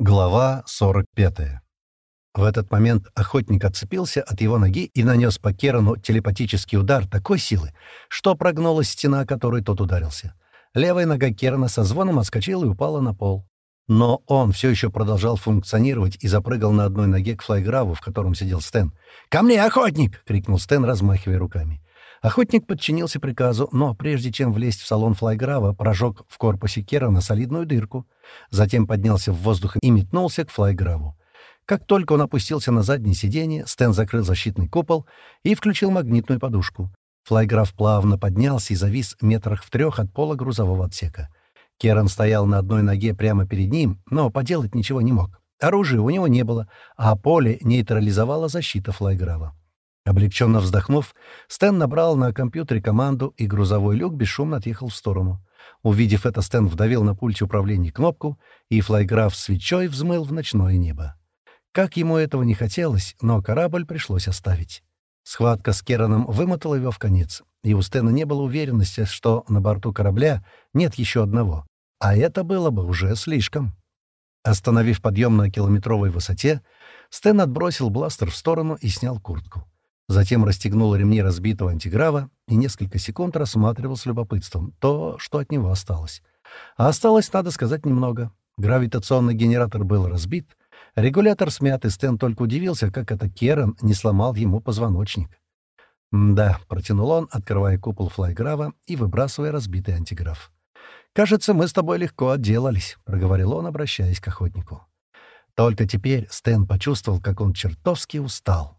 Глава 45. В этот момент охотник отцепился от его ноги и нанес по Керану телепатический удар такой силы, что прогнулась стена, которой тот ударился. Левая нога Керана со звоном отскочила и упала на пол. Но он все еще продолжал функционировать и запрыгал на одной ноге к флайграву, в котором сидел Стэн. «Ко мне, охотник!» — крикнул Стэн, размахивая руками. Охотник подчинился приказу, но прежде чем влезть в салон флайграва, прожег в корпусе Керана солидную дырку. Затем поднялся в воздух и метнулся к флайграву. Как только он опустился на заднее сиденье, Стэн закрыл защитный купол и включил магнитную подушку. Флайграф плавно поднялся и завис метрах в трех от пола грузового отсека. Керан стоял на одной ноге прямо перед ним, но поделать ничего не мог. Оружия у него не было, а поле нейтрализовала защита флайграва. Облегченно вздохнув, Стэн набрал на компьютере команду, и грузовой люк бесшумно отъехал в сторону. Увидев это, Стэн вдавил на пульте управления кнопку, и флайграф свечой взмыл в ночное небо. Как ему этого не хотелось, но корабль пришлось оставить. Схватка с Кераном вымотала его в конец, и у Стэна не было уверенности, что на борту корабля нет еще одного. А это было бы уже слишком. Остановив подъем на километровой высоте, Стэн отбросил бластер в сторону и снял куртку. Затем расстегнул ремни разбитого антиграва и несколько секунд рассматривал с любопытством то, что от него осталось. А осталось, надо сказать, немного. Гравитационный генератор был разбит, регулятор смят, и Стэн только удивился, как это Керан не сломал ему позвоночник. «Да», — протянул он, открывая купол флайграва и выбрасывая разбитый антиграф. «Кажется, мы с тобой легко отделались», — проговорил он, обращаясь к охотнику. Только теперь Стэн почувствовал, как он чертовски устал.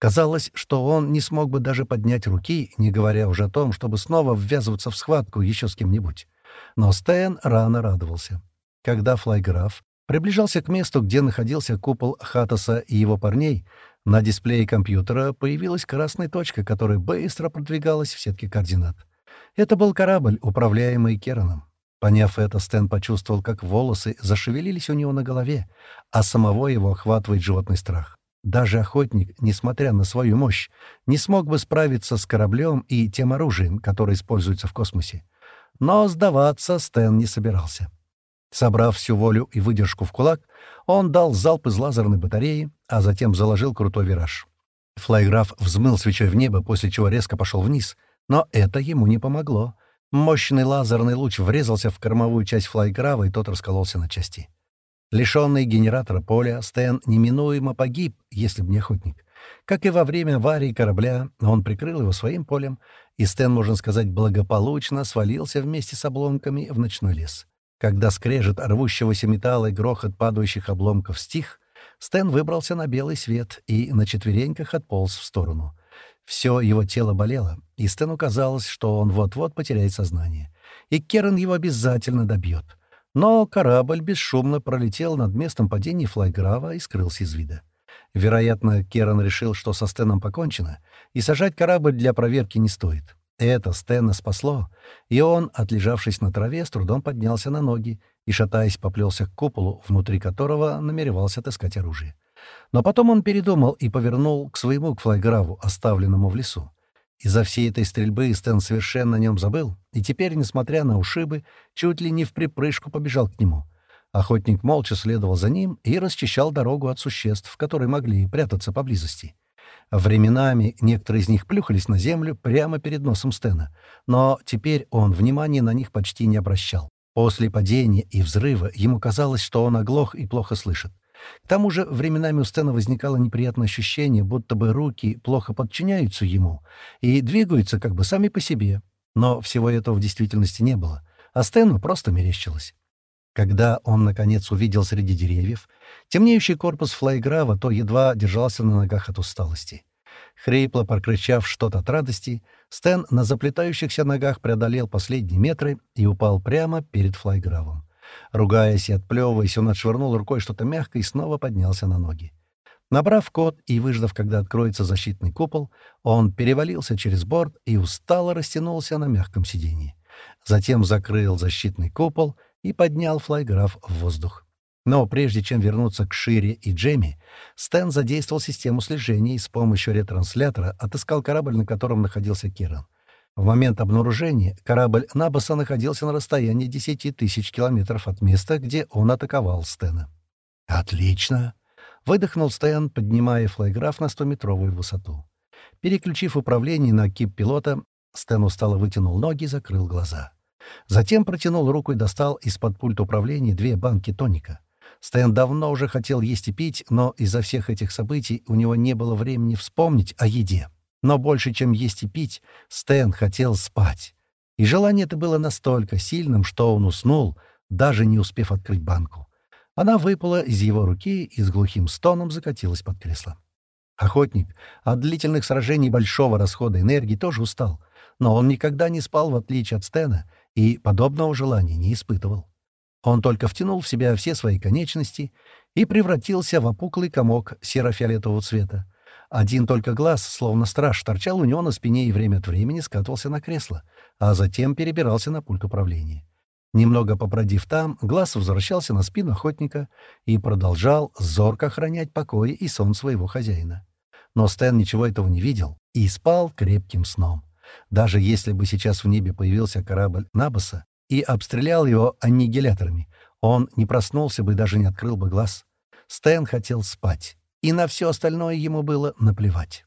Казалось, что он не смог бы даже поднять руки, не говоря уже о том, чтобы снова ввязываться в схватку еще с кем-нибудь. Но Стэн рано радовался. Когда флайграф приближался к месту, где находился купол Хатаса и его парней, на дисплее компьютера появилась красная точка, которая быстро продвигалась в сетке координат. Это был корабль, управляемый Кераном. Поняв это, Стэн почувствовал, как волосы зашевелились у него на голове, а самого его охватывает животный страх. Даже охотник, несмотря на свою мощь, не смог бы справиться с кораблем и тем оружием, которое используется в космосе. Но сдаваться Стэн не собирался. Собрав всю волю и выдержку в кулак, он дал залп из лазерной батареи, а затем заложил крутой вираж. Флайграф взмыл свечой в небо, после чего резко пошел вниз, но это ему не помогло. Мощный лазерный луч врезался в кормовую часть флайграва, и тот раскололся на части. Лишенный генератора поля, Стэн неминуемо погиб, если бы не охотник. Как и во время аварии корабля, он прикрыл его своим полем, и Стэн, можно сказать, благополучно свалился вместе с обломками в ночной лес. Когда скрежет рвущегося металла и грохот падающих обломков стих, Стэн выбрался на белый свет и на четвереньках отполз в сторону. Все его тело болело, и Стэну казалось, что он вот-вот потеряет сознание. И Керн его обязательно добьет. Но корабль бесшумно пролетел над местом падения флайграва и скрылся из вида. Вероятно, Керан решил, что со Стеном покончено, и сажать корабль для проверки не стоит. Это Стена спасло, и он, отлежавшись на траве, с трудом поднялся на ноги и, шатаясь, поплелся к куполу, внутри которого намеревался отыскать оружие. Но потом он передумал и повернул к своему к флайграву, оставленному в лесу. Из-за всей этой стрельбы Стэн совершенно о нем забыл, и теперь, несмотря на ушибы, чуть ли не в припрыжку побежал к нему. Охотник молча следовал за ним и расчищал дорогу от существ, которые могли прятаться поблизости. Временами некоторые из них плюхались на землю прямо перед носом Стена, но теперь он внимания на них почти не обращал. После падения и взрыва ему казалось, что он оглох и плохо слышит. К тому же временами у Стэна возникало неприятное ощущение, будто бы руки плохо подчиняются ему и двигаются как бы сами по себе. Но всего этого в действительности не было, а Стэну просто мерещилось. Когда он, наконец, увидел среди деревьев темнеющий корпус флайграва, то едва держался на ногах от усталости. Хрипло прокричав что-то от радости, Стэн на заплетающихся ногах преодолел последние метры и упал прямо перед флайгравом. Ругаясь и отплевываясь, он отшвырнул рукой что-то мягкое и снова поднялся на ноги. Набрав код и выждав, когда откроется защитный купол, он перевалился через борт и устало растянулся на мягком сиденье. Затем закрыл защитный купол и поднял флайграф в воздух. Но прежде чем вернуться к Шире и Джемми, Стэн задействовал систему слежения и с помощью ретранслятора отыскал корабль, на котором находился Киран. В момент обнаружения корабль Набаса находился на расстоянии 10 тысяч километров от места, где он атаковал Стена. «Отлично!» — выдохнул Стэн, поднимая флайграф на 100-метровую высоту. Переключив управление на кип пилота, Стэн устало вытянул ноги и закрыл глаза. Затем протянул руку и достал из-под пульта управления две банки тоника. Стэн давно уже хотел есть и пить, но из-за всех этих событий у него не было времени вспомнить о еде. Но больше, чем есть и пить, Стэн хотел спать. И желание это было настолько сильным, что он уснул, даже не успев открыть банку. Она выпала из его руки и с глухим стоном закатилась под кресло. Охотник от длительных сражений большого расхода энергии тоже устал, но он никогда не спал, в отличие от Стена, и подобного желания не испытывал. Он только втянул в себя все свои конечности и превратился в опуклый комок серо-фиолетового цвета. Один только глаз, словно страж, торчал у него на спине и время от времени скатывался на кресло, а затем перебирался на пульт управления. Немного попродив там, глаз возвращался на спину охотника и продолжал зорко охранять покой и сон своего хозяина. Но Стэн ничего этого не видел и спал крепким сном. Даже если бы сейчас в небе появился корабль Набоса и обстрелял его аннигиляторами, он не проснулся бы и даже не открыл бы глаз. Стэн хотел спать, и на все остальное ему было наплевать.